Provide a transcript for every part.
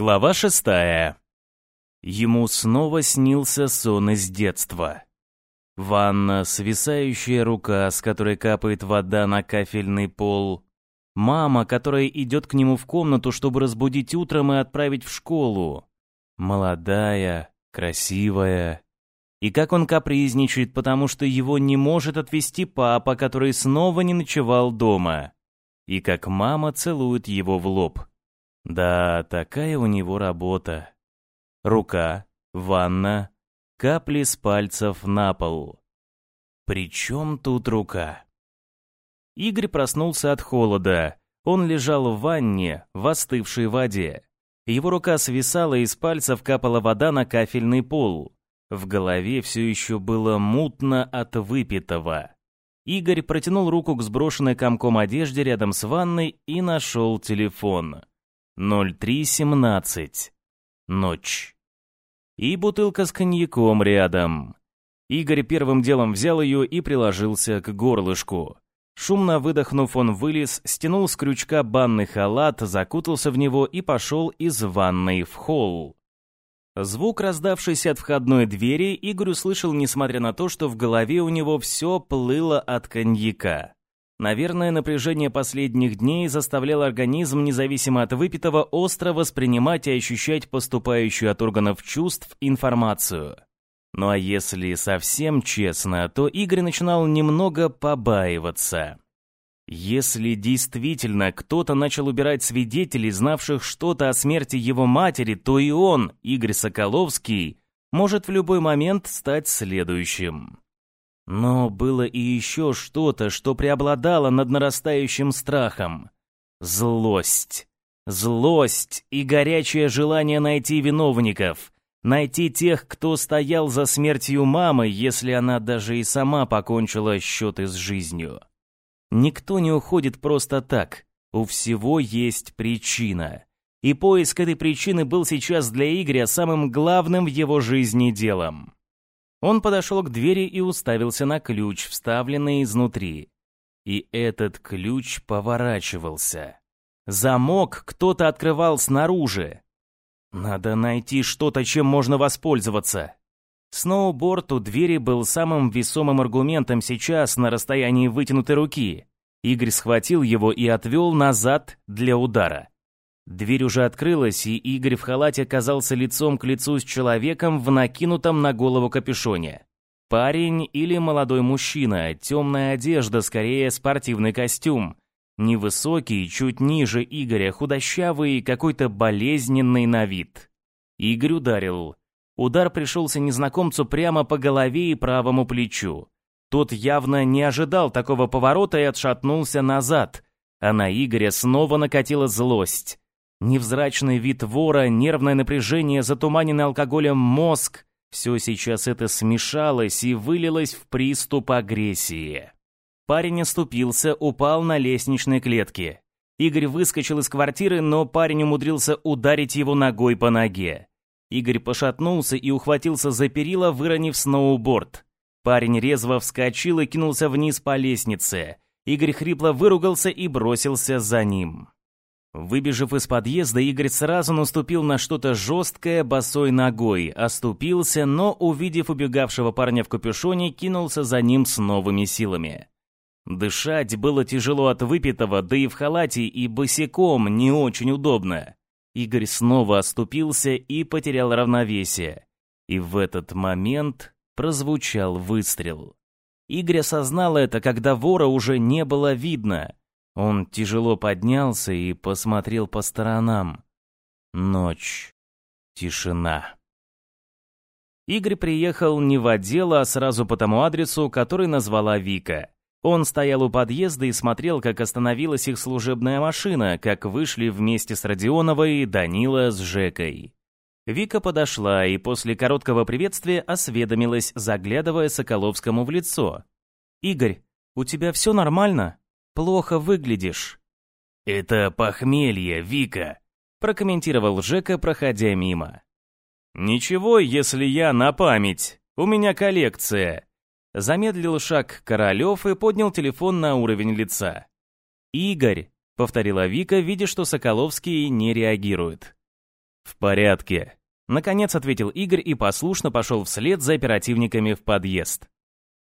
Глава шестая. Ему снова снился сон из детства. Ванна, свисающая рука, с которой капает вода на кафельный пол. Мама, которая идет к нему в комнату, чтобы разбудить утром и отправить в школу. Молодая, красивая. И как он капризничает, потому что его не может отвезти папа, который снова не ночевал дома. И как мама целует его в лоб. Да, такая у него работа. Рука, ванна, капли с пальцев на пол. При чем тут рука? Игорь проснулся от холода. Он лежал в ванне, в остывшей воде. Его рука свисала, из пальцев капала вода на кафельный пол. В голове все еще было мутно от выпитого. Игорь протянул руку к сброшенной комком одежде рядом с ванной и нашел телефон. 03.17. Ночь. И бутылка с коньяком рядом. Игорь первым делом взял ее и приложился к горлышку. Шумно выдохнув, он вылез, стянул с крючка банный халат, закутался в него и пошел из ванной в холл. Звук, раздавшийся от входной двери, Игорь услышал, несмотря на то, что в голове у него все плыло от коньяка. Наверное, напряжение последних дней заставляло организм, независимо от выпитого, остро воспринимать и ощущать поступающую от органов чувств информацию. Ну а если совсем честно, то Игорь начинал немного побаиваться. Если действительно кто-то начал убирать свидетелей, знавших что-то о смерти его матери, то и он, Игорь Соколовский, может в любой момент стать следующим. Но было и еще что-то, что преобладало над нарастающим страхом. Злость. Злость и горячее желание найти виновников. Найти тех, кто стоял за смертью мамы, если она даже и сама покончила счеты с жизнью. Никто не уходит просто так. У всего есть причина. И поиск этой причины был сейчас для Игоря самым главным в его жизни делом. Он подошел к двери и уставился на ключ, вставленный изнутри. И этот ключ поворачивался. Замок кто-то открывал снаружи. Надо найти что-то, чем можно воспользоваться. Сноуборд у двери был самым весомым аргументом сейчас на расстоянии вытянутой руки. Игорь схватил его и отвел назад для удара. Дверь уже открылась, и Игорь в халате оказался лицом к лицу с человеком в накинутом на голову капюшоне. Парень или молодой мужчина, темная одежда, скорее спортивный костюм. Невысокий, чуть ниже Игоря, худощавый, какой-то болезненный на вид. Игорь ударил. Удар пришелся незнакомцу прямо по голове и правому плечу. Тот явно не ожидал такого поворота и отшатнулся назад, а на Игоря снова накатила злость. Невзрачный вид вора, нервное напряжение, затуманенный алкоголем мозг — все сейчас это смешалось и вылилось в приступ агрессии. Парень оступился, упал на лестничной клетке. Игорь выскочил из квартиры, но парень умудрился ударить его ногой по ноге. Игорь пошатнулся и ухватился за перила, выронив сноуборд. Парень резво вскочил и кинулся вниз по лестнице. Игорь хрипло выругался и бросился за ним. Выбежав из подъезда, Игорь сразу наступил на что-то жесткое босой ногой, оступился, но, увидев убегавшего парня в капюшоне, кинулся за ним с новыми силами. Дышать было тяжело от выпитого, да и в халате, и босиком не очень удобно. Игорь снова оступился и потерял равновесие. И в этот момент прозвучал выстрел. Игорь осознал это, когда вора уже не было видно — он тяжело поднялся и посмотрел по сторонам. Ночь. Тишина. Игорь приехал не в отдел, а сразу по тому адресу, который назвала Вика. Он стоял у подъезда и смотрел, как остановилась их служебная машина, как вышли вместе с Родионовой Данила с Жекой. Вика подошла и после короткого приветствия осведомилась, заглядывая Соколовскому в лицо. «Игорь, у тебя все нормально?» Плохо выглядишь». «Это похмелье, Вика», — прокомментировал Жека, проходя мимо. «Ничего, если я на память. У меня коллекция». Замедлил шаг Королев и поднял телефон на уровень лица. «Игорь», — повторила Вика, видя, что Соколовский не реагирует. В порядке. Наконец ответил Игорь и послушно пошел вслед за оперативниками в подъезд.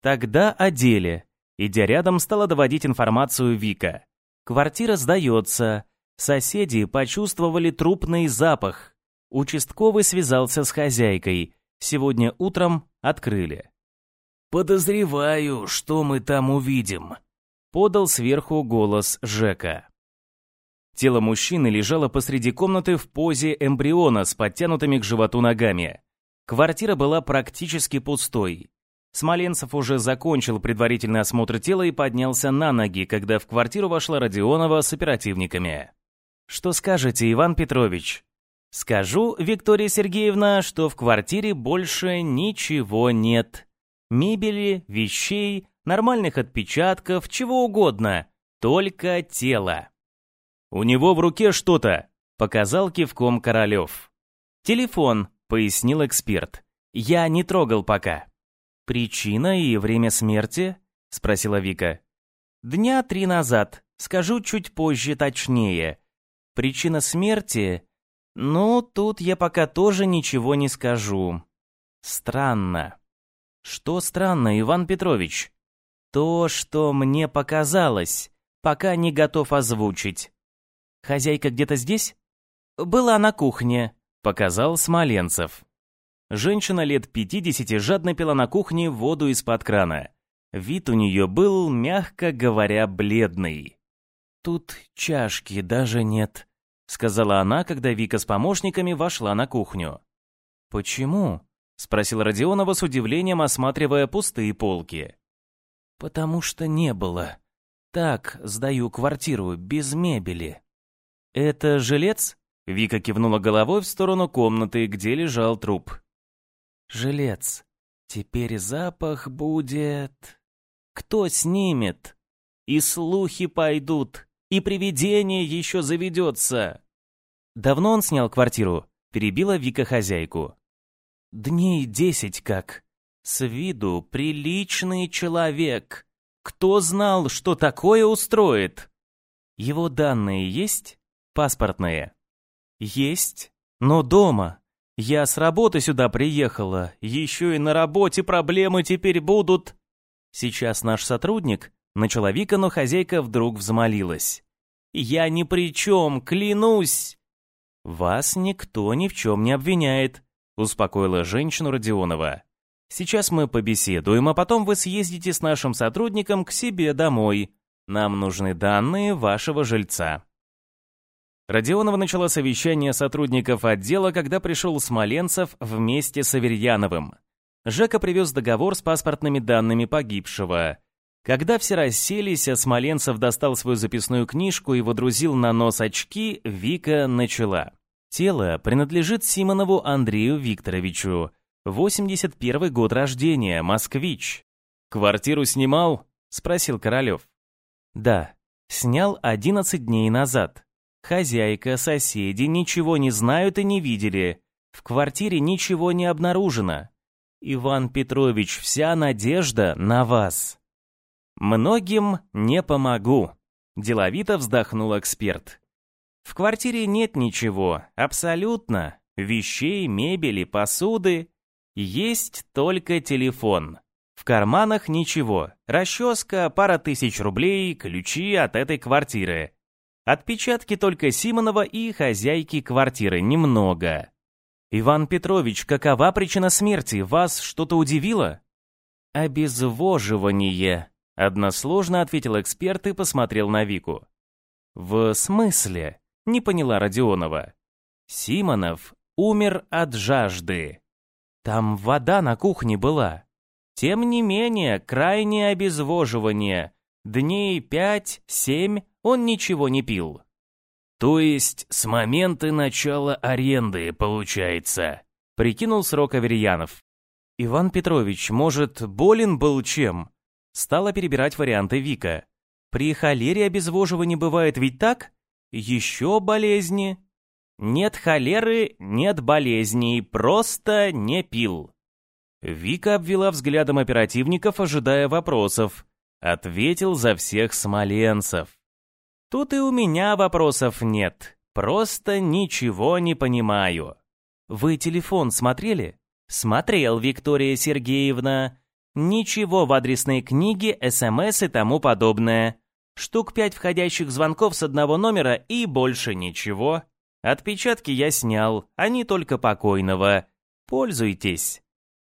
Тогда о деле. Идя рядом, стала доводить информацию Вика. Квартира сдается. Соседи почувствовали трупный запах. Участковый связался с хозяйкой. Сегодня утром открыли. «Подозреваю, что мы там увидим», — подал сверху голос Жека. Тело мужчины лежало посреди комнаты в позе эмбриона с подтянутыми к животу ногами. Квартира была практически пустой. Смоленцев уже закончил предварительный осмотр тела и поднялся на ноги, когда в квартиру вошла Родионова с оперативниками. «Что скажете, Иван Петрович?» «Скажу, Виктория Сергеевна, что в квартире больше ничего нет. Мебели, вещей, нормальных отпечатков, чего угодно. Только тело». «У него в руке что-то», — показал кивком Королев. «Телефон», — пояснил эксперт. «Я не трогал пока». «Причина и время смерти?» — спросила Вика. «Дня три назад. Скажу чуть позже точнее. Причина смерти ну, тут я пока тоже ничего не скажу. Странно. Что странно, Иван Петрович? То, что мне показалось, пока не готов озвучить. Хозяйка где-то здесь? Была на кухне, показал Смоленцев. Женщина лет 50 жадно пила на кухне воду из-под крана. Вид у нее был, мягко говоря, бледный. Тут чашки даже нет, сказала она, когда Вика с помощниками вошла на кухню. «Почему?» — спросил Родионова с удивлением, осматривая пустые полки. «Потому что не было. Так, сдаю квартиру, без мебели». «Это жилец?» — Вика кивнула головой в сторону комнаты, где лежал труп. «Жилец. Теперь запах будет...» «Кто снимет?» «И слухи пойдут», и привидение еще заведется. Давно он снял квартиру? Перебила Вика хозяйку. Дней десять как. С виду приличный человек. Кто знал, что такое устроит? Его данные есть? Паспортные? Есть, но дома. Я с работы сюда приехала. Еще и на работе проблемы теперь будут. Сейчас наш сотрудник Начала Вика, но хозяйка вдруг взмолилась. «Я ни при чем, клянусь!» «Вас никто ни в чем не обвиняет», — успокоила женщину Родионова. «Сейчас мы побеседуем, а потом вы съездите с нашим сотрудником к себе домой. Нам нужны данные вашего жильца». Родионова начала совещание сотрудников отдела, когда пришел Смоленцев вместе с Аверьяновым. Жека привез договор с паспортными данными погибшего. Когда все расселись, а Смоленцев достал свою записную книжку и водрузил на нос очки, Вика начала. Тело принадлежит Симонову Андрею Викторовичу. 81 год рождения, москвич. «Квартиру снимал?» — спросил Королев. «Да, снял 11 дней назад. Хозяйка, соседи ничего не знают и не видели. В квартире ничего не обнаружено. Иван Петрович, вся надежда на вас». «Многим не помогу», – деловито вздохнул эксперт. «В квартире нет ничего, абсолютно. Вещей, мебели, посуды. Есть только телефон. В карманах ничего. Расческа, пара тысяч рублей, ключи от этой квартиры. Отпечатки только Симонова и хозяйки квартиры немного. Иван Петрович, какова причина смерти? Вас что-то удивило? Обезвоживание, Односложно ответил эксперт и посмотрел на Вику. «В смысле?» — не поняла Родионова. «Симонов умер от жажды. Там вода на кухне была. Тем не менее, крайнее обезвоживание. Дней пять-семь он ничего не пил». «То есть с момента начала аренды, получается?» — прикинул срок Аверьянов. «Иван Петрович, может, болен был чем?» Стала перебирать варианты Вика. При холере обезвоживания бывает ведь так? Еще болезни? Нет холеры, нет болезней, просто не пил. Вика обвела взглядом оперативников, ожидая вопросов. Ответил за всех смоленцев. Тут и у меня вопросов нет. Просто ничего не понимаю. Вы телефон смотрели? Смотрел, Виктория Сергеевна. Ничего в адресной книге, СМС и тому подобное. Штук пять входящих звонков с одного номера и больше ничего. Отпечатки я снял, они только покойного. Пользуйтесь.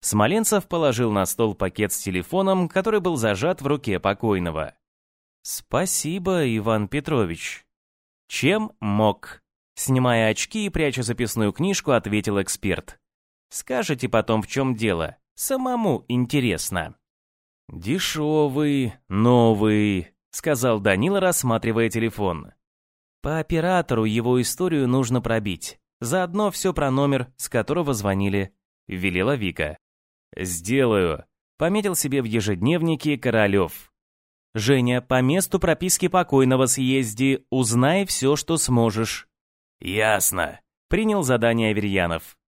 Смоленцев положил на стол пакет с телефоном, который был зажат в руке покойного. «Спасибо, Иван Петрович». «Чем мог?» Снимая очки и пряча записную книжку, ответил эксперт. «Скажете потом, в чем дело. Самому интересно». «Дешевый, новый», — сказал Данила, рассматривая телефон. «По оператору его историю нужно пробить. Заодно все про номер, с которого звонили», — велела Вика. «Сделаю», — пометил себе в ежедневнике Королев. «Женя, по месту прописки покойного съезди, узнай все, что сможешь». «Ясно», — принял задание Аверьянов.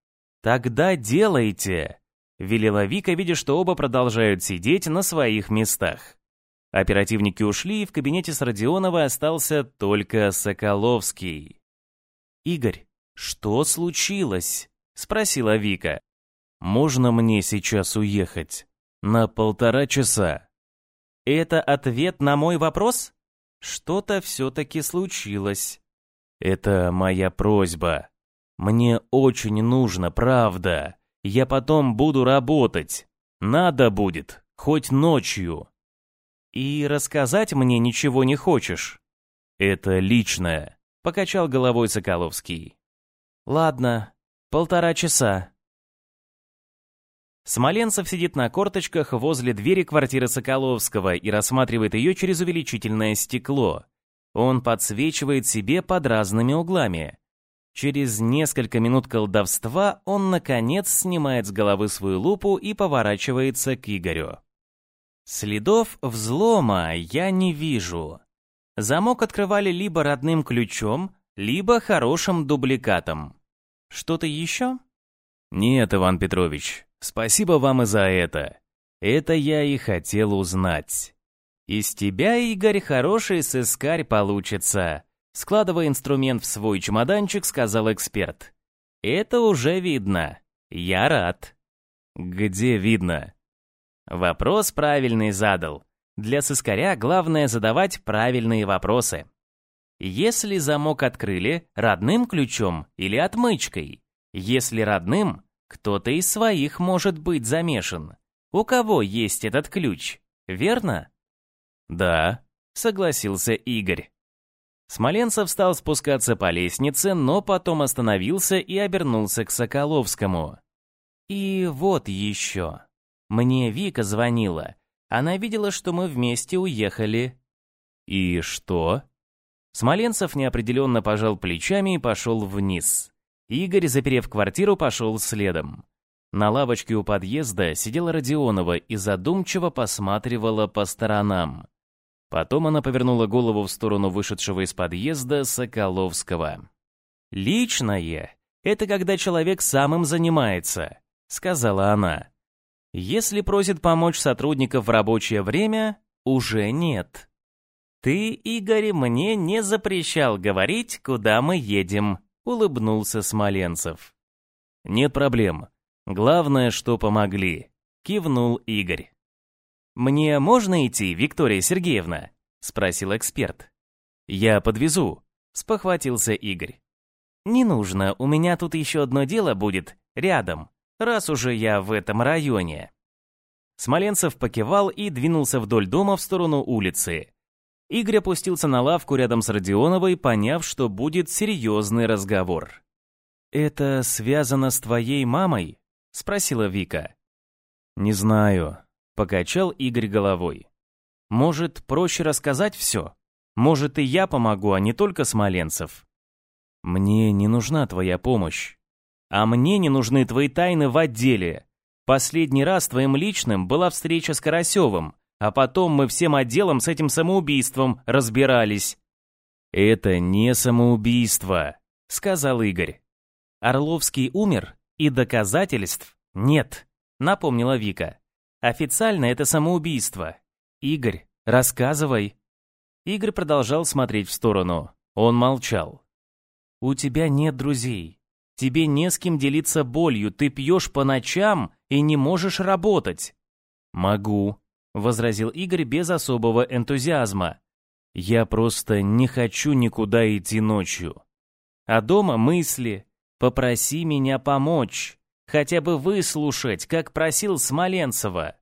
«Тогда делайте», — велела Вика, видя, что оба продолжают сидеть на своих местах. Оперативники ушли, и в кабинете с Родионова остался только Соколовский. «Игорь, что случилось?» — спросила Вика. «Можно мне сейчас уехать? На полтора часа?» Это ответ на мой вопрос? Что-то все-таки случилось. Это моя просьба. Мне очень нужно, правда. Я потом буду работать. Надо будет, хоть ночью. И рассказать мне ничего не хочешь? Это личное, покачал головой Соколовский. Ладно, полтора часа. Смоленцев сидит на корточках возле двери квартиры Соколовского и рассматривает ее через увеличительное стекло. Он подсвечивает себе под разными углами. Через несколько минут колдовства он, наконец, снимает с головы свою лупу и поворачивается к Игорю. Следов взлома я не вижу. Замок открывали либо родным ключом, либо хорошим дубликатом. Что-то еще? Нет, Иван Петрович, Спасибо вам и за это. Это я и хотел узнать. Из тебя, Игорь, хороший сыскарь получится. Складывая инструмент в свой чемоданчик, сказал эксперт. Это уже видно. Я рад. Где видно? Вопрос правильный задал. Для сыскаря главное задавать правильные вопросы. Если замок открыли родным ключом или отмычкой? Если родным, кто-то из своих может быть замешан. У кого есть этот ключ, верно? Да, согласился Игорь. Смоленцев стал спускаться по лестнице, но потом остановился и обернулся к Соколовскому. И вот еще. Мне Вика звонила. Она видела, что мы вместе уехали. И что? Смоленцев неопределенно пожал плечами и пошел вниз. Игорь, заперев квартиру, пошел следом. На лавочке у подъезда сидела Родионова и задумчиво посматривала по сторонам. Потом она повернула голову в сторону вышедшего из подъезда Соколовского. «Личное — это когда человек самым занимается», — сказала она. «Если просит помочь сотрудников в рабочее время, уже нет». «Ты, Игорь, мне не запрещал говорить, куда мы едем», улыбнулся Смоленцев. «Нет проблем. Главное, что помогли», — кивнул Игорь. «Мне можно идти, Виктория Сергеевна?» — спросил эксперт. «Я подвезу», — спохватился Игорь. «Не нужно, у меня тут еще одно дело будет, рядом, раз уже я в этом районе». Смоленцев покивал и двинулся вдоль дома в сторону улицы. Игорь опустился на лавку рядом с Родионовой, поняв, что будет серьезный разговор. «Это связано с твоей мамой?» — спросила Вика. «Не знаю», — покачал Игорь головой. «Может, проще рассказать все? Может, и я помогу, а не только Смоленцев?» «Мне не нужна твоя помощь. А мне не нужны твои тайны в отделе. Последний раз твоим личным была встреча с Карасевым, а потом мы всем отделом с этим самоубийством разбирались. Это не самоубийство, сказал Игорь. Орловский умер, и доказательств нет, напомнила Вика. Официально это самоубийство. Игорь, рассказывай. Игорь продолжал смотреть в сторону. Он молчал. У тебя нет друзей. Тебе не с кем делиться болью, ты пьешь по ночам и не можешь работать. Могу, возразил Игорь без особого энтузиазма. Я просто не хочу никуда идти ночью. А дома мысли. Попроси меня помочь. Хотя бы выслушать, как просил Смоленцева.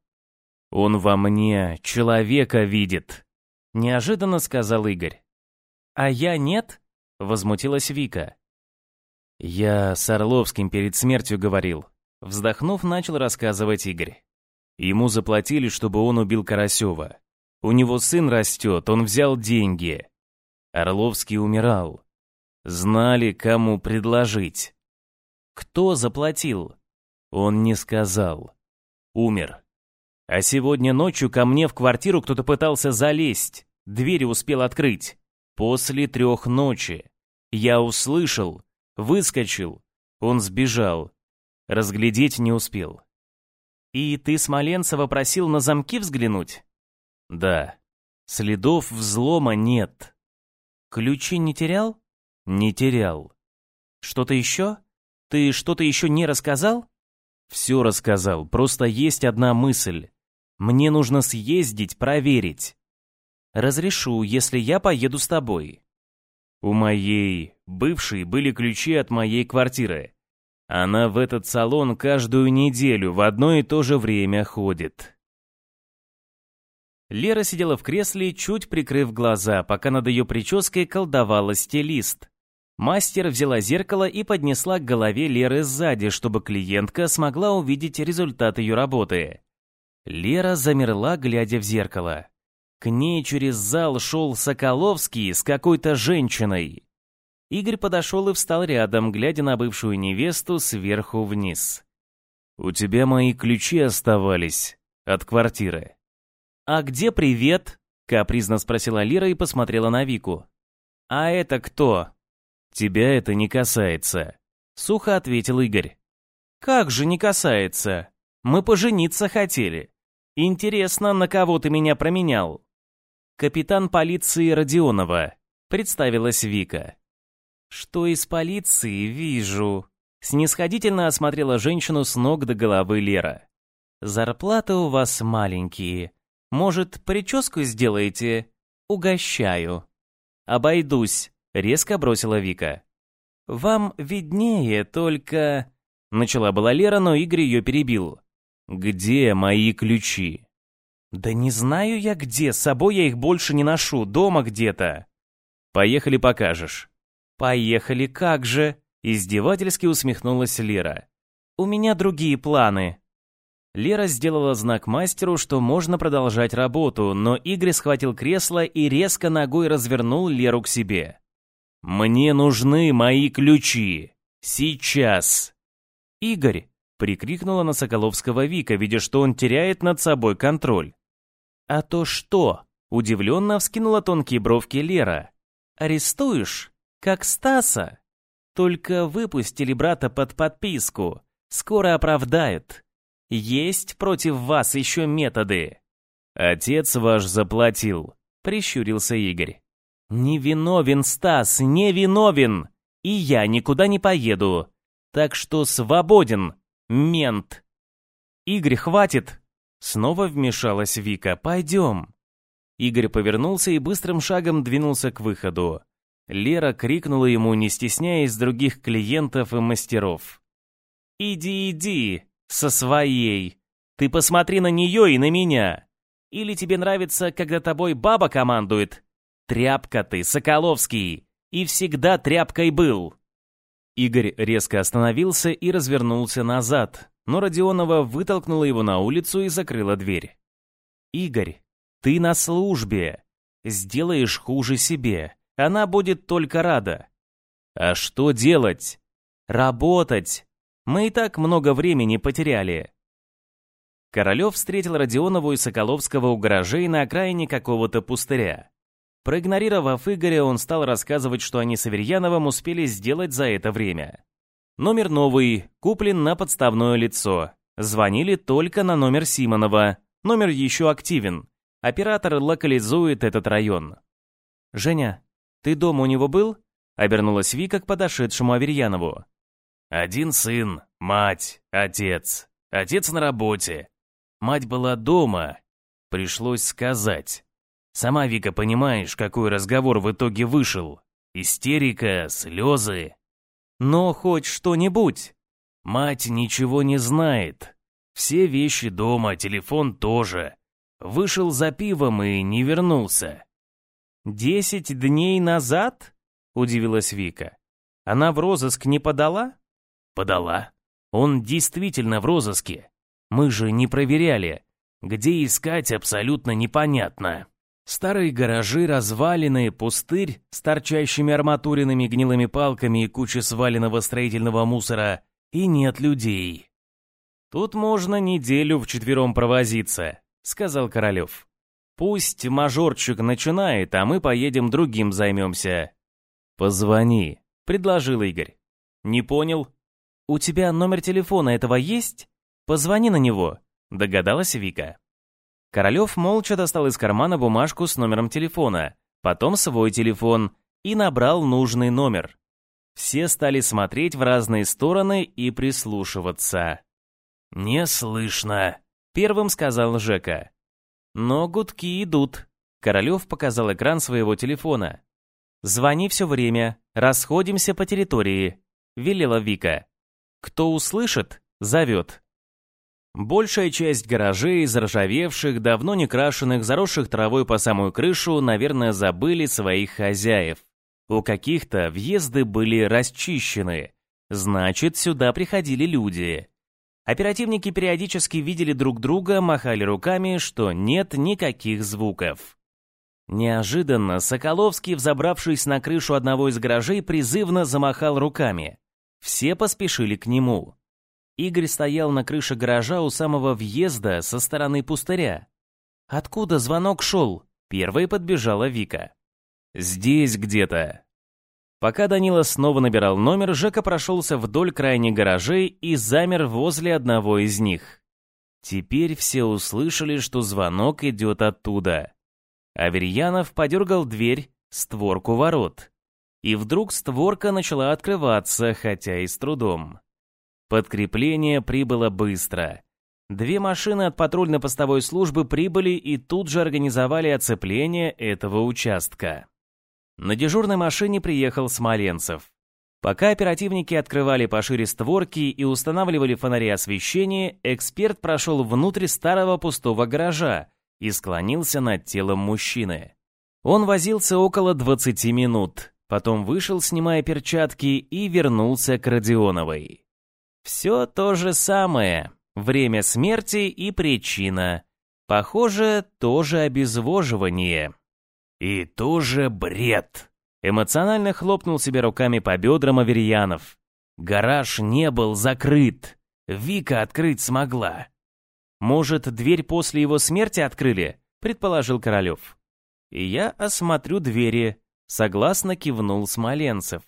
Он во мне человека видит, неожиданно сказал Игорь. А я нет? возмутилась Вика. Я с Орловским перед смертью говорил. Вздохнув, начал рассказывать Игорь. Ему заплатили, чтобы он убил Карасева. У него сын растет, он взял деньги. Орловский умирал. Знали, кому предложить. Кто заплатил? Он не сказал. Умер. А сегодня ночью ко мне в квартиру кто-то пытался залезть. Двери успел открыть. После трех ночи. Я услышал, выскочил. Он сбежал. Разглядеть не успел. И ты Смоленцева просил на замки взглянуть? Да. Следов взлома нет. Ключи не терял? Не терял. Что-то еще? Ты что-то еще не рассказал? Все рассказал, просто есть одна мысль. Мне нужно съездить, проверить. Разрешу, если я поеду с тобой. У моей бывшей были ключи от моей квартиры. Она в этот салон каждую неделю в одно и то же время ходит. Лера сидела в кресле, чуть прикрыв глаза, пока над ее прической колдовала стилист. Мастер взяла зеркало и поднесла к голове Леры сзади, чтобы клиентка смогла увидеть результат ее работы. Лера замерла, глядя в зеркало. К ней через зал шел Соколовский с какой-то женщиной. Игорь подошел и встал рядом, глядя на бывшую невесту сверху вниз. «У тебя мои ключи оставались от квартиры». «А где привет?» — капризно спросила Лира и посмотрела на Вику. «А это кто?» «Тебя это не касается», — сухо ответил Игорь. «Как же не касается? Мы пожениться хотели. Интересно, на кого ты меня променял?» «Капитан полиции Родионова», — представилась Вика. «Что из полиции вижу?» Снисходительно осмотрела женщину с ног до головы Лера. «Зарплаты у вас маленькие. Может, прическу сделаете? Угощаю». «Обойдусь», — резко бросила Вика. «Вам виднее, только...» Начала была Лера, но Игорь ее перебил. «Где мои ключи?» «Да не знаю я где, с собой я их больше не ношу, дома где-то». «Поехали покажешь». «Поехали, как же!» — издевательски усмехнулась Лера. «У меня другие планы». Лера сделала знак мастеру, что можно продолжать работу, но Игорь схватил кресло и резко ногой развернул Леру к себе. «Мне нужны мои ключи! Сейчас!» «Игорь!» — прикрикнула на Соколовского Вика, видя, что он теряет над собой контроль. «А то что?» — удивленно вскинула тонкие бровки Лера. «Арестуешь?» Как Стаса. Только выпустили брата под подписку. Скоро оправдают. Есть против вас еще методы. Отец ваш заплатил, прищурился Игорь. Не виновен, Стас, не виновен. И я никуда не поеду. Так что свободен, мент. Игорь, хватит. Снова вмешалась Вика. Пойдем. Игорь повернулся и быстрым шагом двинулся к выходу. Лера крикнула ему, не стесняясь других клиентов и мастеров. «Иди, иди, со своей. Ты посмотри на нее и на меня. Или тебе нравится, когда тобой баба командует? Тряпка ты, Соколовский, и всегда тряпкой был». Игорь резко остановился и развернулся назад, но Родионова вытолкнула его на улицу и закрыла дверь. «Игорь, ты на службе. Сделаешь хуже себе. Она будет только рада. А что делать? Работать. Мы и так много времени потеряли. Королев встретил Родионову и Соколовского у гаражей на окраине какого-то пустыря. Проигнорировав Игоря, он стал рассказывать, что они с Аверьяновым успели сделать за это время. Номер новый, куплен на подставное лицо. Звонили только на номер Симонова. Номер еще активен. Оператор локализует этот район. «Женя, ты дома у него был? Обернулась Вика к подошедшему Аверьянову. «Один сын, мать, отец. Отец на работе. Мать была дома. Пришлось сказать. Сама, Вика, понимаешь, какой разговор в итоге вышел. Истерика, слезы. Но хоть что-нибудь. Мать ничего не знает. Все вещи дома, телефон тоже. Вышел за пивом и не вернулся. «Десять дней назад?» — удивилась Вика. «Она в розыск не подала?» «Подала. Он действительно в розыске. Мы же не проверяли. Где искать, абсолютно непонятно. Старые гаражи, развалины, пустырь с торчащими арматуринами гнилыми палками и куча сваленного строительного мусора. И нет людей». «Тут можно неделю вчетвером провозиться», — сказал Королев. Пусть мажорчик начинает, а мы поедем другим займемся. Позвони, предложил Игорь. Не понял. У тебя номер телефона этого есть? Позвони на него, догадалась Вика. Королев молча достал из кармана бумажку с номером телефона, потом свой телефон и набрал нужный номер. Все стали смотреть в разные стороны и прислушиваться. «Не слышно», — первым сказал Жека. Но гудки идут. Королев показал экран своего телефона. «Звони все время, расходимся по территории», — велела Вика. «Кто услышит, зовет». Большая часть гаражей, заржавевших, давно не крашенных, заросших травой по самую крышу, наверное, забыли своих хозяев. У каких-то въезды были расчищены. Значит, сюда приходили люди. Оперативники периодически видели друг друга, махали руками, что нет никаких звуков. Неожиданно Соколовский, взобравшись на крышу одного из гаражей, призывно замахал руками. Все поспешили к нему. Игорь стоял на крыше гаража у самого въезда со стороны пустыря. «Откуда звонок шел?» Первой подбежала Вика. «Здесь где-то», Пока Данила снова набирал номер, Жека прошелся вдоль крайних гаражей и замер возле одного из них. Теперь все услышали, что звонок идет оттуда. Аверьянов подергал дверь, створку ворот. И вдруг створка начала открываться, хотя и с трудом. Подкрепление прибыло быстро. Две машины от патрульно-постовой службы прибыли и тут же организовали оцепление этого участка. На дежурной машине приехал Смоленцев. Пока оперативники открывали пошире створки и устанавливали фонари освещения, эксперт прошел внутрь старого пустого гаража и склонился над телом мужчины. Он возился около 20 минут, потом вышел, снимая перчатки, и вернулся к Родионовой. Все то же самое. Время смерти и причина. Похоже, тоже обезвоживание. «И тоже бред!» Эмоционально хлопнул себе руками по бедрам Аверьянов. «Гараж не был закрыт. Вика открыть смогла». «Может, дверь после его смерти открыли?» — предположил Королев. «И я осмотрю двери», — согласно кивнул Смоленцев.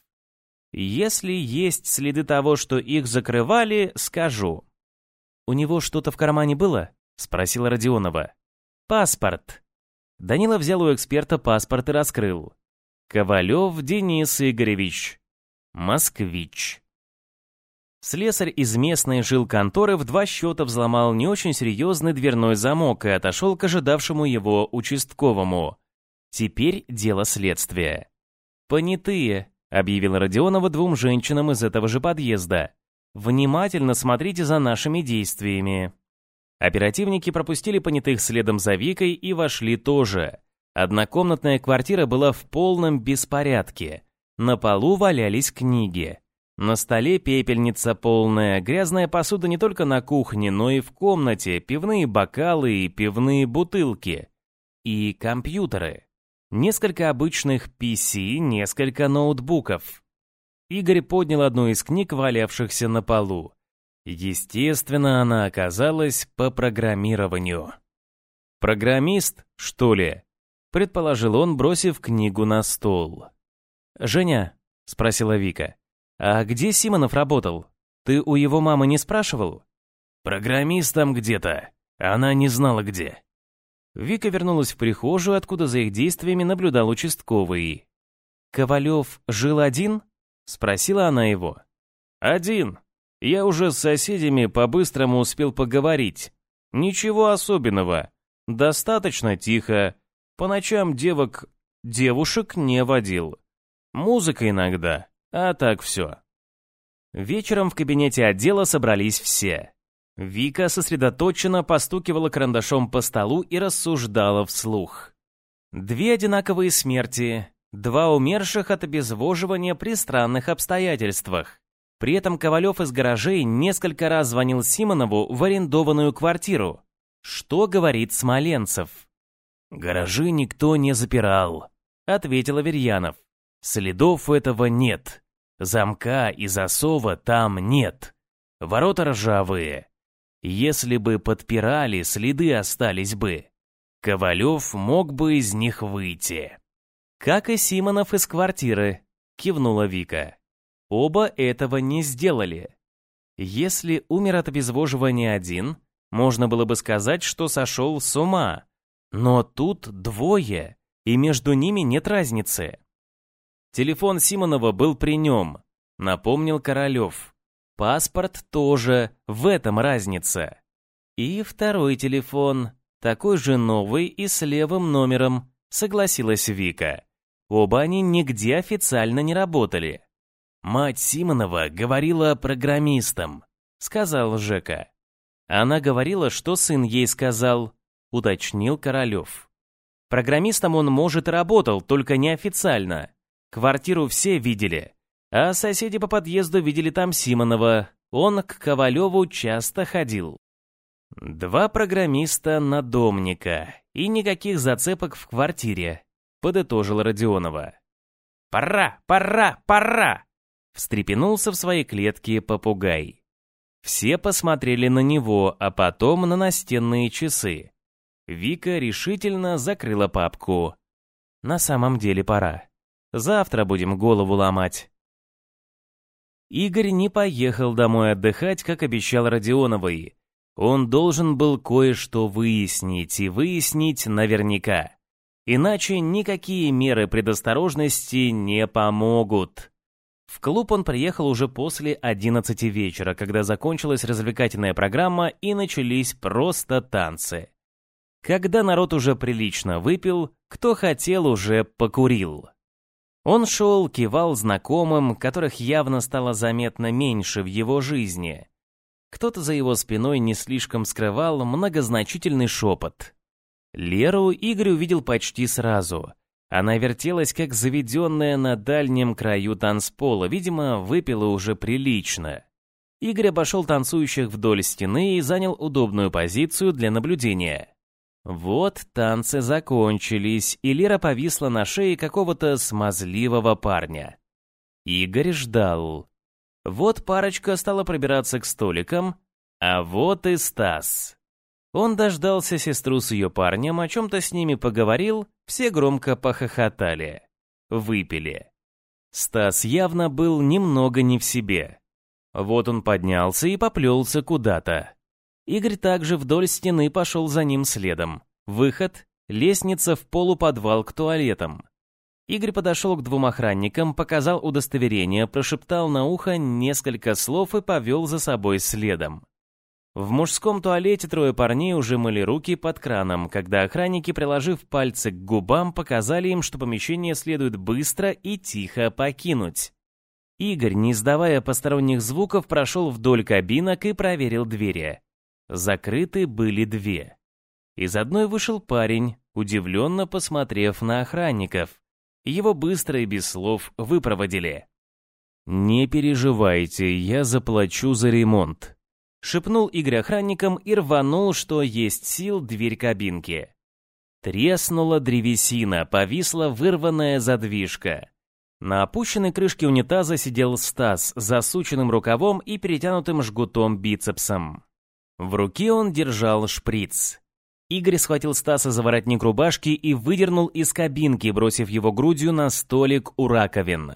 «Если есть следы того, что их закрывали, скажу». «У него что-то в кармане было?» — спросила Родионова. «Паспорт», Данила взял у эксперта паспорт и раскрыл. Ковалев Денис Игоревич. Москвич. Слесарь из местной жилконторы в два счета взломал не очень серьезный дверной замок и отошел к ожидавшему его участковому. Теперь дело следствия. «Понятые», — объявил Родионова двум женщинам из этого же подъезда. «Внимательно смотрите за нашими действиями». Оперативники пропустили понятых следом за Викой и вошли тоже. Однокомнатная квартира была в полном беспорядке. На полу валялись книги. На столе пепельница полная, грязная посуда не только на кухне, но и в комнате, пивные бокалы и пивные бутылки. И компьютеры. Несколько обычных PC, несколько ноутбуков. Игорь поднял одну из книг, валявшихся на полу. Естественно, она оказалась по программированию. «Программист, что ли?» — предположил он, бросив книгу на стол. «Женя», — спросила Вика, — «а где Симонов работал? Ты у его мамы не спрашивал?» «Программистом где-то. Она не знала где». Вика вернулась в прихожую, откуда за их действиями наблюдал участковый. Ковалев жил один? Спросила она его. Один. Я уже с соседями по-быстрому успел поговорить. Ничего особенного. Достаточно тихо. По ночам девок... девушек не водил. Музыка иногда, а так все. Вечером в кабинете отдела собрались все. Вика сосредоточенно постукивала карандашом по столу и рассуждала вслух. Две одинаковые смерти, два умерших от обезвоживания при странных обстоятельствах. При этом Ковалев из гаражей несколько раз звонил Симонову в арендованную квартиру. Что говорит Смоленцев? «Гаражи никто не запирал», — ответил Аверьянов. «Следов этого нет. Замка и засова там нет. Ворота ржавые. Если бы подпирали, следы остались бы. Ковалев мог бы из них выйти. Как и Симонов из квартиры, кивнула Вика. Оба этого не сделали. Если умер от обезвоживания один, можно было бы сказать, что сошел с ума. Но тут двое, и между ними нет разницы. Телефон Симонова был при нем, напомнил Королев. Паспорт тоже, в этом разница. И второй телефон, такой же новый и с левым номером, согласилась Вика. Оба они нигде официально не работали. «Мать Симонова говорила программистам», — сказал Жека. Она говорила, что сын ей сказал, — уточнил Королев. Программистом он, может, и работал, только неофициально. Квартиру все видели. А соседи по подъезду видели там Симонова. Он к Ковалеву часто ходил. Два программиста надомника и никаких зацепок в квартире, подытожила Родионова. «Пора, пора, пора!» Встрепенулся в своей клетке попугай. Все посмотрели на него, а потом на настенные часы. Вика решительно закрыла папку. «На самом деле пора. Завтра будем голову ломать». Игорь не поехал домой отдыхать, как обещал Родионовой. Он должен был кое-что выяснить, и выяснить наверняка. Иначе никакие меры предосторожности не помогут. В клуб он приехал уже после 11 вечера, когда закончилась развлекательная программа и начались просто танцы. Когда народ уже прилично выпил, кто хотел, уже покурил. Он шел, кивал знакомым, которых явно стало заметно меньше в его жизни. Кто-то за его спиной не слишком скрывал многозначительный шепот. Леру Игорь увидел почти сразу. Она вертелась, как заведенная на дальнем краю танцпола, видимо, выпила уже прилично. Игорь обошел танцующих вдоль стены и занял удобную позицию для наблюдения. Вот танцы закончились, и Лера повисла на шее какого-то смазливого парня. Игорь ждал. Вот парочка стала пробираться к столикам, а вот и Стас. Он дождался сестру с ее парнем, о чем-то с ними поговорил, все громко похохотали. Выпили. Стас явно был немного не в себе. Вот он поднялся и поплелся куда-то. Игорь также вдоль стены пошел за ним следом. Выход — лестница в полуподвал к туалетам. Игорь подошел к двум охранникам, показал удостоверение, прошептал на ухо несколько слов и повел за собой следом. В мужском туалете трое парней уже мыли руки под краном, когда охранники, приложив пальцы к губам, показали им, что помещение следует быстро и тихо покинуть. Игорь, не издавая посторонних звуков, прошел вдоль кабинок и проверил двери. Закрыты были две. Из одной вышел парень, удивленно посмотрев на охранников. Его быстро и без слов выпроводили. «Не переживайте, я заплачу за ремонт», — шепнул Игорь охранникам и рванул, что есть сил, дверь кабинки. Треснула древесина, повисла вырванная задвижка. На опущенной крышке унитаза сидел Стас с засученным рукавом и перетянутым жгутом бицепсом. В руке он держал шприц. Игорь схватил Стаса за воротник рубашки и выдернул из кабинки, бросив его грудью на столик у раковин.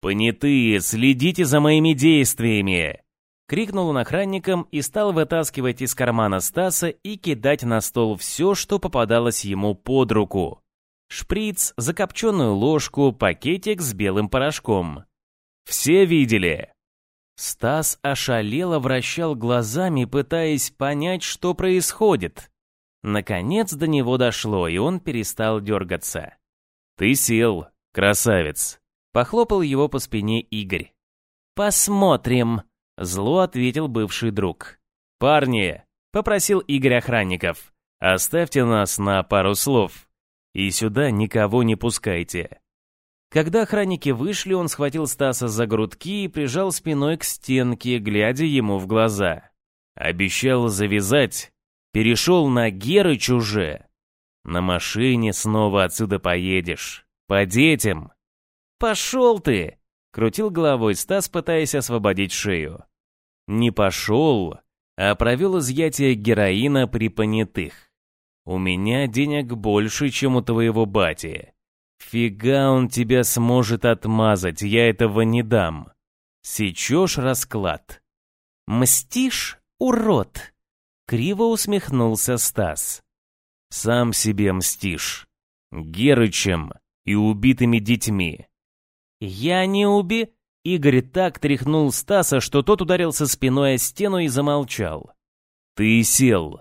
«Понятые, следите за моими действиями!» Крикнул он охранникам и стал вытаскивать из кармана Стаса и кидать на стол все, что попадалось ему под руку. Шприц, закопченную ложку, пакетик с белым порошком. Все видели. Стас ошалело вращал глазами, пытаясь понять, что происходит. Наконец до него дошло, и он перестал дергаться. «Ты сел, красавец!» — похлопал его по спине Игорь. «Посмотрим!» — зло ответил бывший друг. «Парни!» — попросил Игорь охранников. «Оставьте нас на пару слов» и сюда никого не пускайте». Когда охранники вышли, он схватил Стаса за грудки и прижал спиной к стенке, глядя ему в глаза. Обещал завязать, перешел на Герыч уже. На машине снова отсюда поедешь. По детям. «Пошел ты!» — крутил головой Стас, пытаясь освободить шею. Не пошел, а провел изъятие героина при понятых. У меня денег больше, чем у твоего бати. Фига он тебя сможет отмазать, я этого не дам. Сечешь расклад. Мстишь, урод? Криво усмехнулся Стас. Сам себе мстишь. Герычем и убитыми детьми. Я не уби... Игорь так тряхнул Стаса, что тот ударился спиной о стену и замолчал. Ты сел.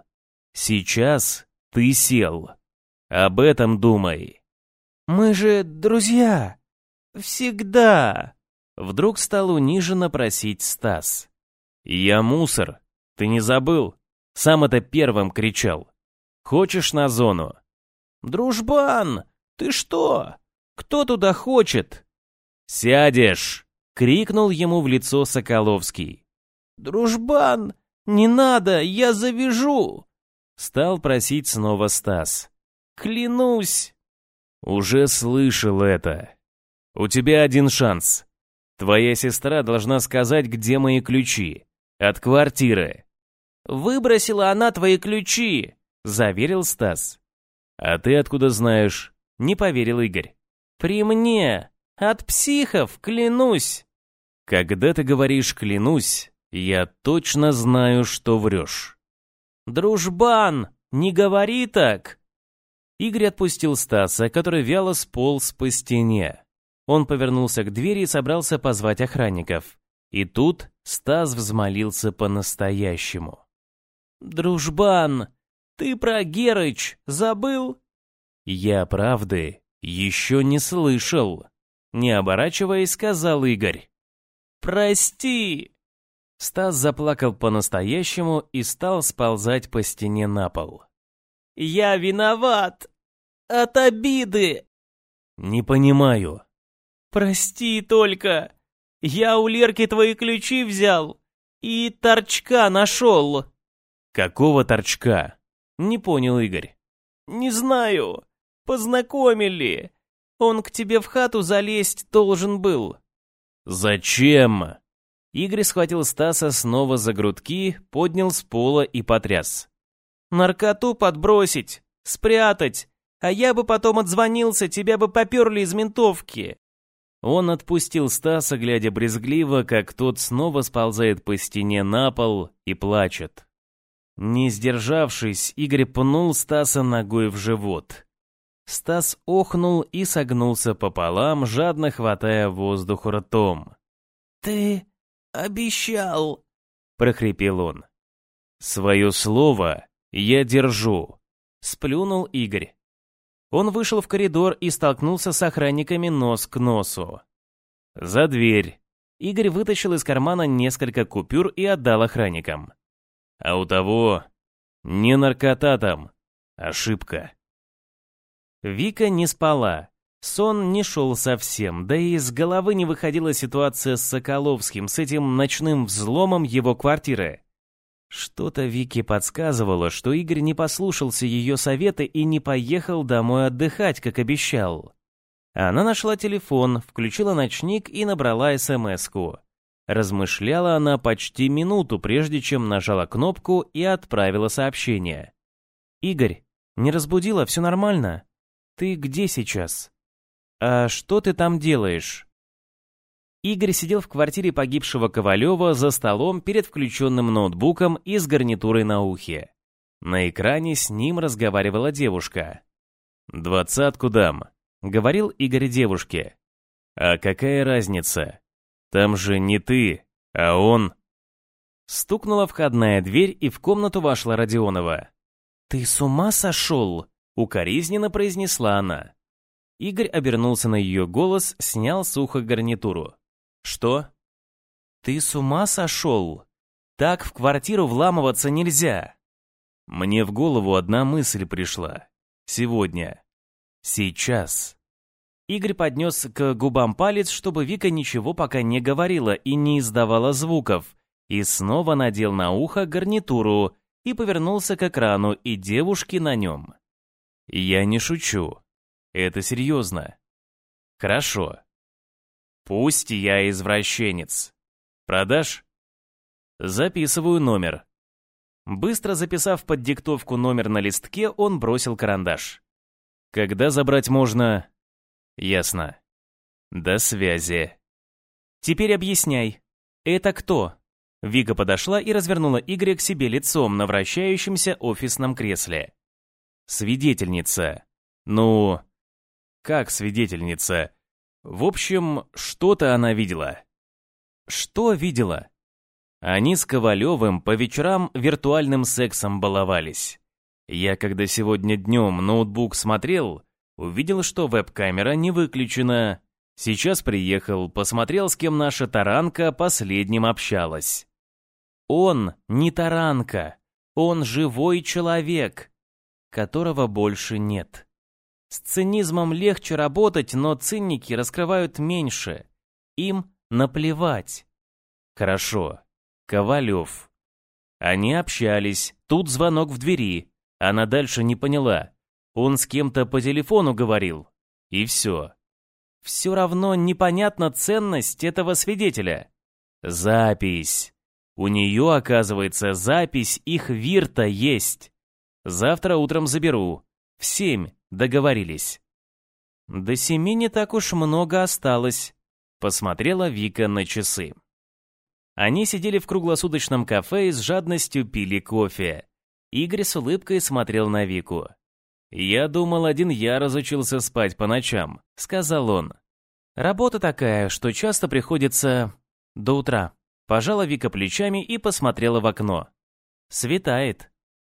Сейчас ты сел. Об этом думай. Мы же друзья. Всегда. Вдруг стал униженно просить Стас. Я мусор. Ты не забыл? Сам это первым кричал. Хочешь на зону? Дружбан, ты что? Кто туда хочет? Сядешь! Крикнул ему в лицо Соколовский. «Дружбан, не надо, я завяжу!» Стал просить снова Стас. «Клянусь!» «Уже слышал это. У тебя один шанс. Твоя сестра должна сказать, где мои ключи. От квартиры». «Выбросила она твои ключи», — заверил Стас. «А ты откуда знаешь?» — не поверил Игорь. «При мне. От психов, клянусь». «Когда ты говоришь «клянусь», я точно знаю, что врешь». «Дружбан, не говори так!» Игорь отпустил Стаса, который вяло сполз по стене. Он повернулся к двери и собрался позвать охранников. И тут Стас взмолился по-настоящему. «Дружбан, ты про Герыч забыл?» «Я правды еще не слышал», — не оборачиваясь, сказал Игорь. «Прости!» Стас заплакал по-настоящему и стал сползать по стене на пол. «Я виноват! От обиды!» «Не понимаю». «Прости только! Я у Лерки твои ключи взял и торчка нашел!» «Какого торчка?» Не понял Игорь. «Не знаю. Познакомили. Он к тебе в хату залезть должен был». «Зачем?» Игорь схватил Стаса снова за грудки, поднял с пола и потряс. «Наркоту подбросить, спрятать, а я бы потом отзвонился, тебя бы поперли из ментовки». Он отпустил Стаса, глядя брезгливо, как тот снова сползает по стене на пол и плачет. Не сдержавшись, Игорь пнул Стаса ногой в живот. Стас охнул и согнулся пополам, жадно хватая воздух ртом. «Ты обещал!» — прохрипел он. «Свое слово я держу!» — сплюнул Игорь. Он вышел в коридор и столкнулся с охранниками нос к носу. «За дверь!» Игорь вытащил из кармана несколько купюр и отдал охранникам. «А у того не наркота там, ошибка». Вика не спала. Сон не шел совсем, да и из головы не выходила ситуация с Соколовским, с этим ночным взломом его квартиры. Что-то Вике подсказывало, что Игорь не послушался ее совета и не поехал домой отдыхать, как обещал. Она нашла телефон, включила ночник и набрала СМС-ку. Размышляла она почти минуту, прежде чем нажала кнопку и отправила сообщение. «Игорь, не разбудила, все нормально? Ты где сейчас?» «А что ты там делаешь?» Игорь сидел в квартире погибшего Ковалева за столом перед включенным ноутбуком и с гарнитурой на ухе. На экране с ним разговаривала девушка. «Двадцатку дам», — говорил Игорь девушке. «А какая разница? Там же не ты, а он...» Стукнула входная дверь, и в комнату вошла Родионова. «Ты с ума сошел?» — укоризненно произнесла она. Игорь обернулся на ее голос, снял сухо гарнитуру. «Что?» «Ты с ума сошел? Так в квартиру вламываться нельзя!» Мне в голову одна мысль пришла. Сегодня. Сейчас. Игорь поднес к губам палец, чтобы Вика ничего пока не говорила и не издавала звуков, и снова надел на ухо гарнитуру и повернулся к экрану и девушке на нем. «Я не шучу. Это серьезно. Хорошо. Пусть я извращенец. Продашь? Записываю номер. Быстро записав под диктовку номер на листке, он бросил карандаш. Когда забрать можно? Ясно. До связи. Теперь объясняй. Это кто? Вика подошла и развернула Игоря к себе лицом на вращающемся офисном кресле. Свидетельница. Ну, как свидетельница? В общем, что-то она видела. Что видела? Они с Ковалевым по вечерам виртуальным сексом баловались. Я, когда сегодня днем ноутбук смотрел, увидел, что веб-камера не выключена. Сейчас приехал, посмотрел, с кем наша таранка последним общалась. Он не таранка, он живой человек, которого больше нет. С цинизмом легче работать, но цинники раскрывают меньше. Им наплевать. Хорошо. Ковалев. Они общались. Тут звонок в двери. Она дальше не поняла. Он с кем-то по телефону говорил. И все. Все равно непонятна ценность этого свидетеля. Запись. У нее, оказывается, запись их вирта есть. Завтра утром заберу. В семь. Договорились. До семи не так уж много осталось, посмотрела Вика на часы. Они сидели в круглосуточном кафе и с жадностью пили кофе. Игорь с улыбкой смотрел на Вику. «Я думал, один я разучился спать по ночам», — сказал он. «Работа такая, что часто приходится до утра». Пожала Вика плечами и посмотрела в окно. «Светает».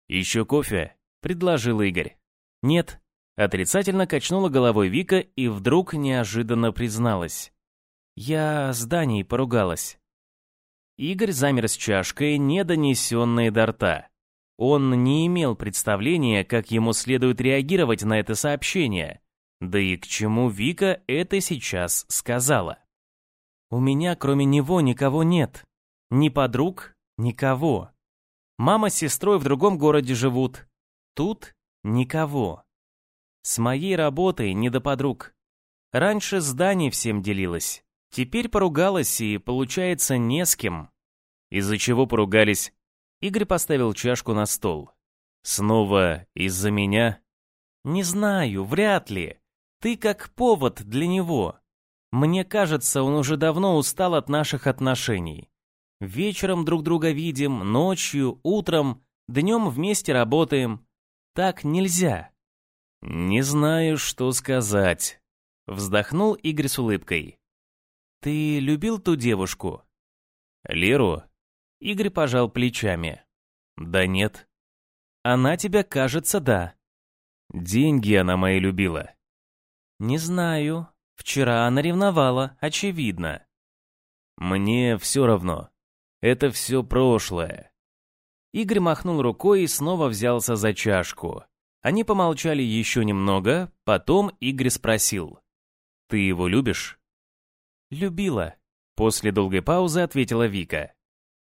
«Еще кофе?» — предложил Игорь. «Нет, Отрицательно качнула головой Вика и вдруг неожиданно призналась. «Я с Даней поругалась». Игорь замер с чашкой, не донесенной до рта. Он не имел представления, как ему следует реагировать на это сообщение. Да и к чему Вика это сейчас сказала. «У меня кроме него никого нет. Ни подруг, никого. Мама с сестрой в другом городе живут. Тут никого. С моей работой не до подруг. Раньше здание всем делилось. Теперь поругалась и, получается, не с кем. Из-за чего поругались? Игорь поставил чашку на стол. Снова из-за меня? Не знаю, вряд ли. Ты как повод для него. Мне кажется, он уже давно устал от наших отношений. Вечером друг друга видим, ночью, утром, днем вместе работаем. Так нельзя. «Не знаю, что сказать», — вздохнул Игорь с улыбкой. «Ты любил ту девушку?» «Леру?» Игорь пожал плечами. «Да нет». «Она тебя, кажется, да». «Деньги она мои любила». «Не знаю. Вчера она ревновала, очевидно». «Мне все равно. Это все прошлое». Игорь махнул рукой и снова взялся за чашку. Они помолчали еще немного, потом Игорь спросил. «Ты его любишь?» «Любила», — после долгой паузы ответила Вика.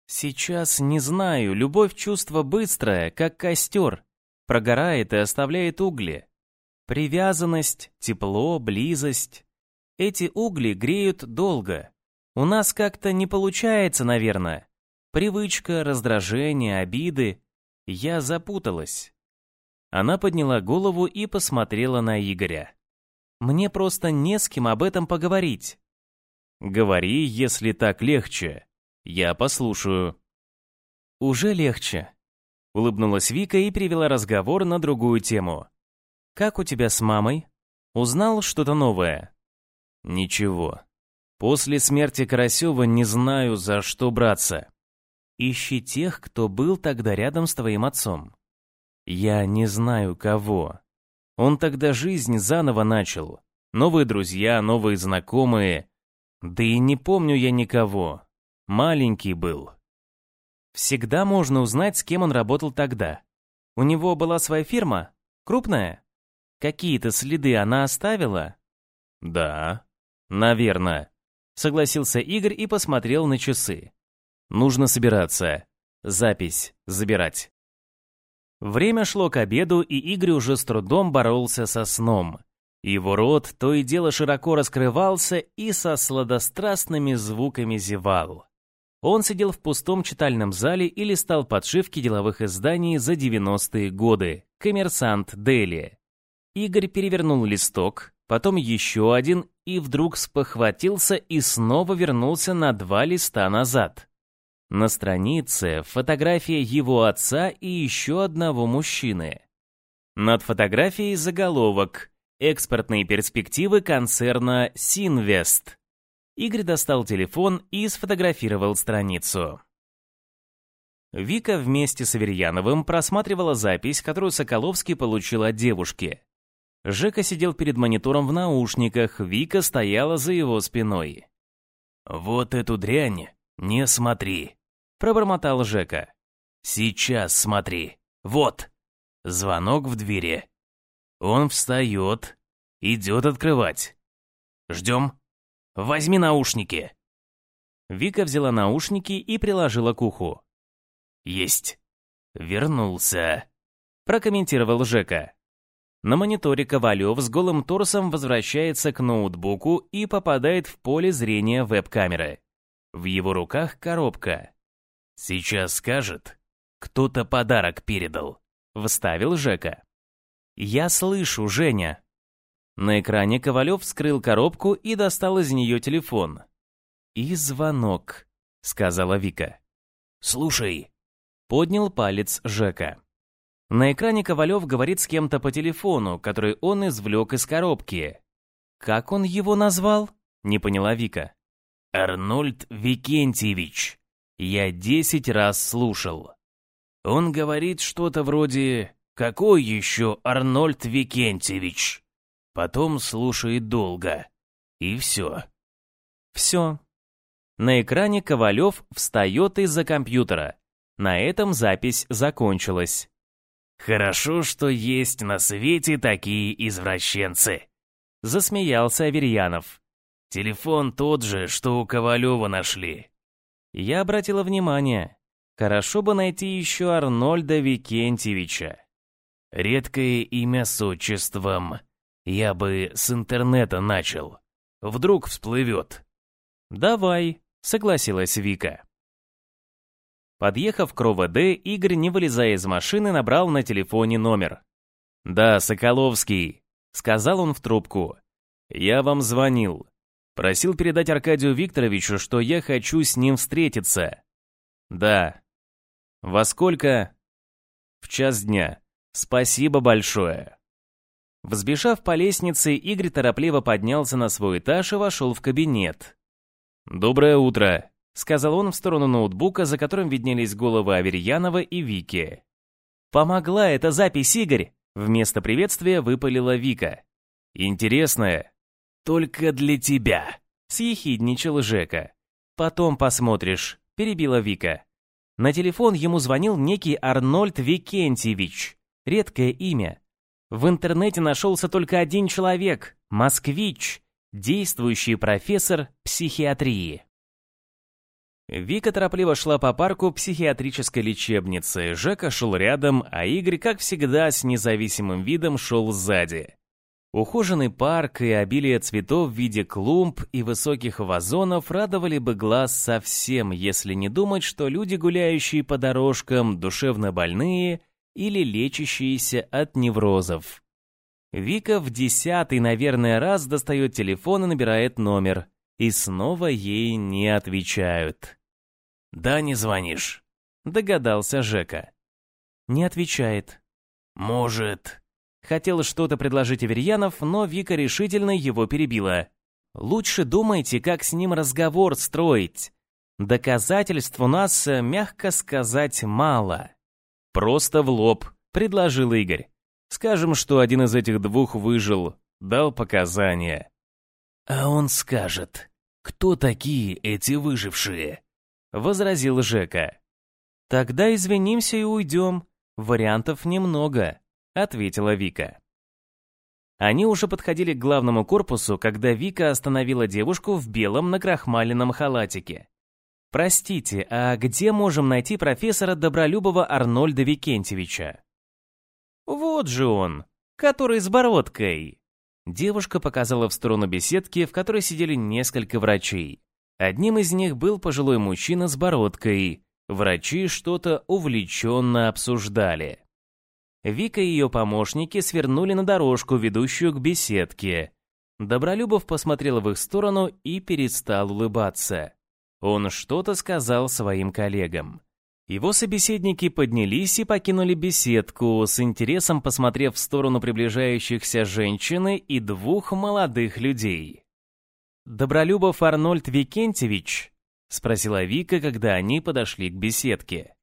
«Сейчас не знаю, любовь чувство быстрое, как костер, прогорает и оставляет угли. Привязанность, тепло, близость. Эти угли греют долго. У нас как-то не получается, наверное. Привычка, раздражение, обиды. Я запуталась. Она подняла голову и посмотрела на Игоря. «Мне просто не с кем об этом поговорить». «Говори, если так легче. Я послушаю». «Уже легче», — улыбнулась Вика и перевела разговор на другую тему. «Как у тебя с мамой? Узнал что-то новое?» «Ничего. После смерти Карасева не знаю, за что браться». «Ищи тех, кто был тогда рядом с твоим отцом». «Я не знаю, кого. Он тогда жизнь заново начал. Новые друзья, новые знакомые. Да и не помню я никого. Маленький был». «Всегда можно узнать, с кем он работал тогда. У него была своя фирма? Крупная? Какие-то следы она оставила?» «Да, наверное», — согласился Игорь и посмотрел на часы. «Нужно собираться. Запись забирать». Время шло к обеду, и Игорь уже с трудом боролся со сном. Его рот то и дело широко раскрывался и со сладострастными звуками зевал. Он сидел в пустом читальном зале и листал подшивки деловых изданий за 90-е годы. «Коммерсант Дели». Игорь перевернул листок, потом еще один и вдруг спохватился и снова вернулся на два листа назад. На странице фотография его отца и еще одного мужчины. Над фотографией заголовок «Экспортные перспективы концерна «Синвест». Игорь достал телефон и сфотографировал страницу. Вика вместе с Аверьяновым просматривала запись, которую Соколовский получил от девушки. Жека сидел перед монитором в наушниках, Вика стояла за его спиной. «Вот эту дрянь не смотри», — пробормотал Жека. «Сейчас смотри. Вот». Звонок в двери. Он встает, идет открывать. «Ждем?» Возьми наушники!» Вика взяла наушники и приложила к уху. «Есть. Вернулся», — прокомментировал Жека. На мониторе Ковалев с голым торсом возвращается к ноутбуку и попадает в поле зрения веб-камеры. В его руках коробка. «Сейчас скажет, кто-то подарок передал», — вставил Жека. «Я слышу, Женя», на экране Ковалев вскрыл коробку и достал из нее телефон. «И звонок», — сказала Вика. «Слушай», — поднял палец Жека. На экране Ковалев говорит с кем-то по телефону, который он извлек из коробки. «Как он его назвал?» — не поняла Вика. «Арнольд Викентьевич. Я десять раз слушал. Он говорит что-то вроде «Какой еще Арнольд Викентьевич?» Потом слушает долго. И все. Все. На экране Ковалев встает из-за компьютера. На этом запись закончилась. «Хорошо, что есть на свете такие извращенцы», — засмеялся Аверьянов. «Телефон тот же, что у Ковалева нашли». Я обратила внимание. Хорошо бы найти еще Арнольда Викентьевича. Редкое имя с отчеством, я бы с интернета начал. Вдруг всплывет. Давай, согласилась Вика. Подъехав к РОВД, Игорь, не вылезая из машины, набрал на телефоне номер. «Да, Соколовский», — сказал он в трубку. «Я вам звонил. Просил передать Аркадию Викторовичу, что я хочу с ним встретиться». «Да». «Во сколько?» «В час дня. Спасибо большое». Взбежав по лестнице, Игорь торопливо поднялся на свой этаж и вошел в кабинет. «Доброе утро», — сказал он в сторону ноутбука, за которым виднелись головы Аверьянова и Вики. «Помогла эта запись, Игорь!» Вместо приветствия выпалила Вика. «Интересная. Только для тебя», — съехидничал Жека. «Потом посмотришь», — перебила Вика. На телефон ему звонил некий Арнольд Викентьевич. Редкое имя. В интернете нашелся только один человек – москвич, действующий профессор психиатрии. Вика торопливо шла по парку психиатрической лечебницы, Жека шел рядом, а Игорь, как всегда, с независимым видом шел сзади. Ухоженный парк и обилие цветов в виде клумб и высоких вазонов радовали бы глаз совсем, если не думать, что люди, гуляющие по дорожкам, душевно больные – или лечащиеся от неврозов. Вика в десятый, наверное, раз достает телефон и набирает номер. И снова ей не отвечают. «Да, не звонишь», — догадался Жека. «Не отвечает». «Может, Хотел что-то предложить Аверьянов, но Вика решительно его перебила. «Лучше думайте, как с ним разговор строить. Доказательств у нас, э, мягко сказать, мало». «Просто в лоб», — предложил Игорь. «Скажем, что один из этих двух выжил, дал показания». «А он скажет, кто такие эти выжившие?» — возразил Жека. «Тогда извинимся и уйдем. Вариантов немного», — ответила Вика. Они уже подходили к главному корпусу, когда Вика остановила девушку в белом накрахмаленном халатике. «Простите, а где можем найти профессора Добролюбова Арнольда Викентьевича?» «Вот же он, который с бородкой!» Девушка показала в сторону беседки, в которой сидели несколько врачей. Одним из них был пожилой мужчина с бородкой. Врачи что-то увлеченно обсуждали. Вика и ее помощники свернули на дорожку, ведущую к беседке. Добролюбов посмотрел в их сторону и перестал улыбаться. Он что-то сказал своим коллегам. Его собеседники поднялись и покинули беседку, с интересом посмотрев в сторону приближающихся женщины и двух молодых людей. «Добролюбов Арнольд Викентьевич?» — спросила Вика, когда они подошли к беседке.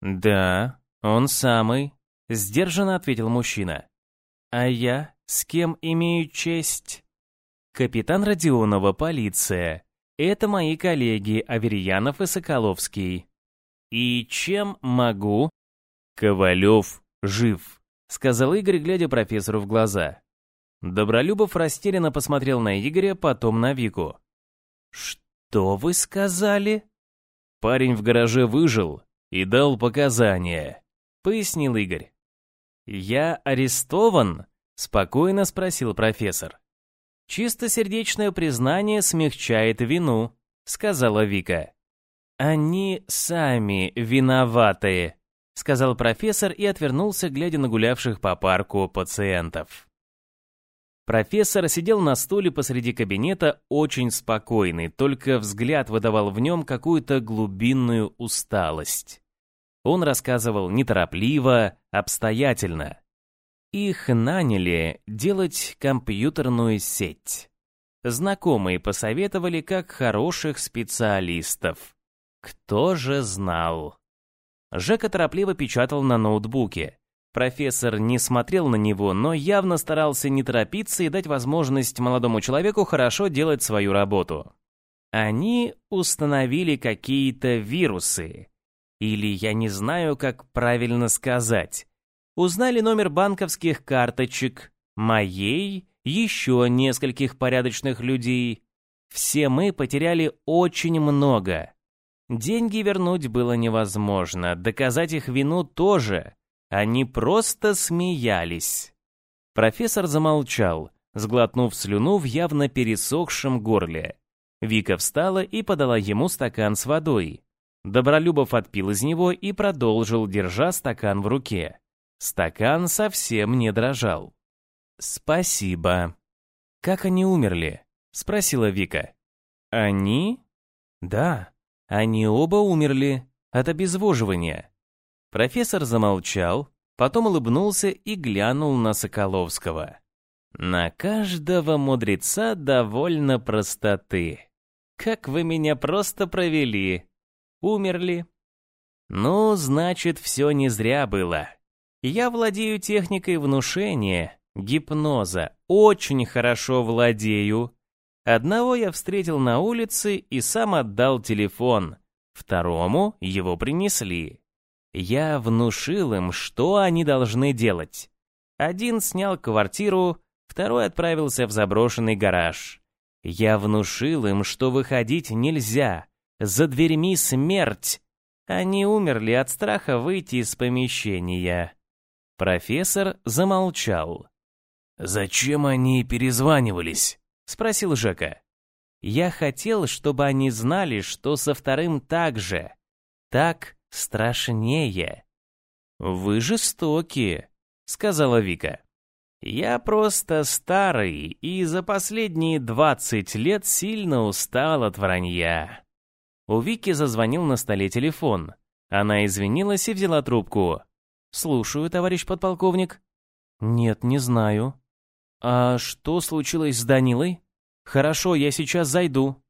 «Да, он самый», — сдержанно ответил мужчина. «А я с кем имею честь?» «Капитан Родионова, полиция. Это мои коллеги Аверьянов и Соколовский». «И чем могу?» «Ковалев жив», — сказал Игорь, глядя профессору в глаза. Добролюбов растерянно посмотрел на Игоря, потом на Вику. «Что вы сказали?» «Парень в гараже выжил и дал показания», — пояснил Игорь. «Я арестован?» — спокойно спросил профессор. «Чистосердечное признание смягчает вину», — сказала Вика. «Они сами виноватые», — сказал профессор и отвернулся, глядя на гулявших по парку пациентов. Профессор сидел на стуле посреди кабинета очень спокойный, только взгляд выдавал в нем какую-то глубинную усталость. Он рассказывал неторопливо, обстоятельно. Их наняли делать компьютерную сеть. Знакомые посоветовали как хороших специалистов. Кто же знал? Жека торопливо печатал на ноутбуке. Профессор не смотрел на него, но явно старался не торопиться и дать возможность молодому человеку хорошо делать свою работу. Они установили какие-то вирусы. Или я не знаю, как правильно сказать. Узнали номер банковских карточек, моей, еще нескольких порядочных людей. Все мы потеряли очень много. Деньги вернуть было невозможно, доказать их вину тоже. Они просто смеялись. Профессор замолчал, сглотнув слюну в явно пересохшем горле. Вика встала и подала ему стакан с водой. Добролюбов отпил из него и продолжил, держа стакан в руке. Стакан совсем не дрожал. «Спасибо». «Как они умерли?» — спросила Вика. «Они?» «Да, они оба умерли от обезвоживания. Профессор замолчал, потом улыбнулся и глянул на Соколовского. На каждого мудреца довольно простоты. Как вы меня просто провели. Умерли. Ну, значит, все не зря было. Я владею техникой внушения, гипноза, очень хорошо владею. Одного я встретил на улице и сам отдал телефон, второму его принесли. Я внушил им, что они должны делать. Один снял квартиру, второй отправился в заброшенный гараж. Я внушил им, что выходить нельзя, за дверьми смерть. Они умерли от страха выйти из помещения. Профессор замолчал. «Зачем они перезванивались?» — спросил Жека. «Я хотел, чтобы они знали, что со вторым так же. Так страшнее». «Вы жестокие», — сказала Вика. «Я просто старый и за последние двадцать лет сильно устал от вранья». У Вики зазвонил на столе телефон. Она извинилась и взяла трубку. «Слушаю, товарищ подполковник». Нет, не знаю. А что случилось с Данилой? Хорошо, я сейчас зайду.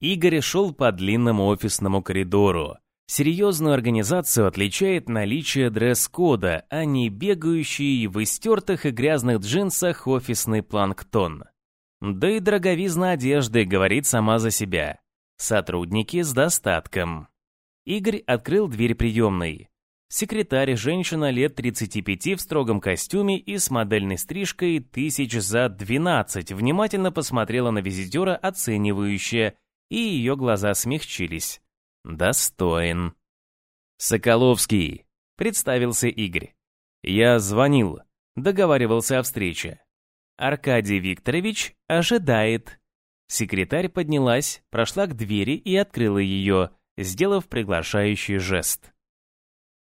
Игорь шел по длинному офисному коридору. Серьезную организацию отличает наличие дресс-кода, а не бегающий в истертых и грязных джинсах офисный планктон. Да и дороговизна одежды говорит сама за себя. Сотрудники с достатком. Игорь открыл дверь приемной. Секретарь, женщина лет 35 в строгом костюме и с модельной стрижкой тысяч за 12, внимательно посмотрела на визитера оценивающе, и ее глаза смягчились. «Достоин». «Соколовский», — представился Игорь. «Я звонил, договаривался о встрече». «Аркадий Викторович ожидает». Секретарь поднялась, прошла к двери и открыла ее, сделав приглашающий жест.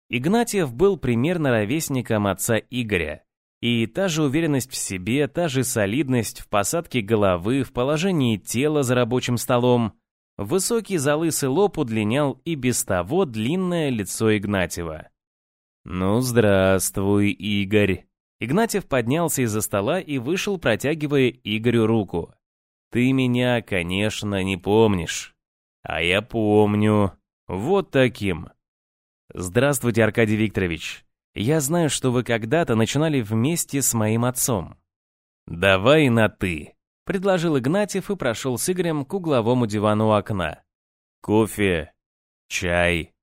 Игнатьев был примерно ровесником отца Игоря. И та же уверенность в себе, та же солидность в посадке головы, в положении тела за рабочим столом. Высокий залысый лоб удлинял и без того длинное лицо Игнатьева. «Ну, здравствуй, Игорь!» Игнатьев поднялся из-за стола и вышел, протягивая Игорю руку. «Ты меня, конечно, не помнишь. А я помню. Вот таким. Здравствуйте, Аркадий Викторович. Я знаю, что вы когда-то начинали вместе с моим отцом. Давай на «ты», — предложил Игнатьев и прошел с Игорем к угловому дивану у окна. Кофе, чай.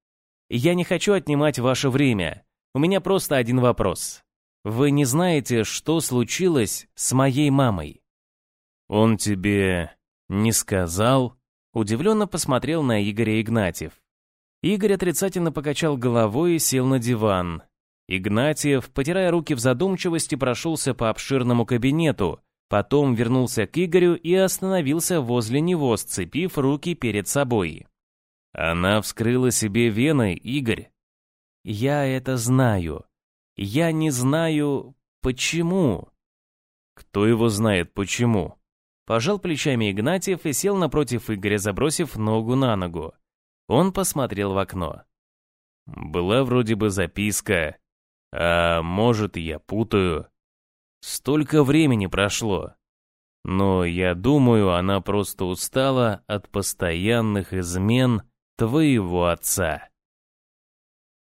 Я не хочу отнимать ваше время. У меня просто один вопрос. Вы не знаете, что случилось с моей мамой? Он тебе не сказал? Удивленно посмотрел на Игоря Игнатьев. Игорь отрицательно покачал головой и сел на диван. Игнатьев, потирая руки в задумчивости, прошелся по обширному кабинету, потом вернулся к Игорю и остановился возле него, сцепив руки перед собой. Она вскрыла себе вены, Игорь. Я это знаю. Я не знаю, почему. Кто его знает почему? Пожал плечами Игнатьев и сел напротив Игоря, забросив ногу на ногу. Он посмотрел в окно. Была вроде бы записка. А может, я путаю. Столько времени прошло. Но я думаю, она просто устала от постоянных измен твоего отца.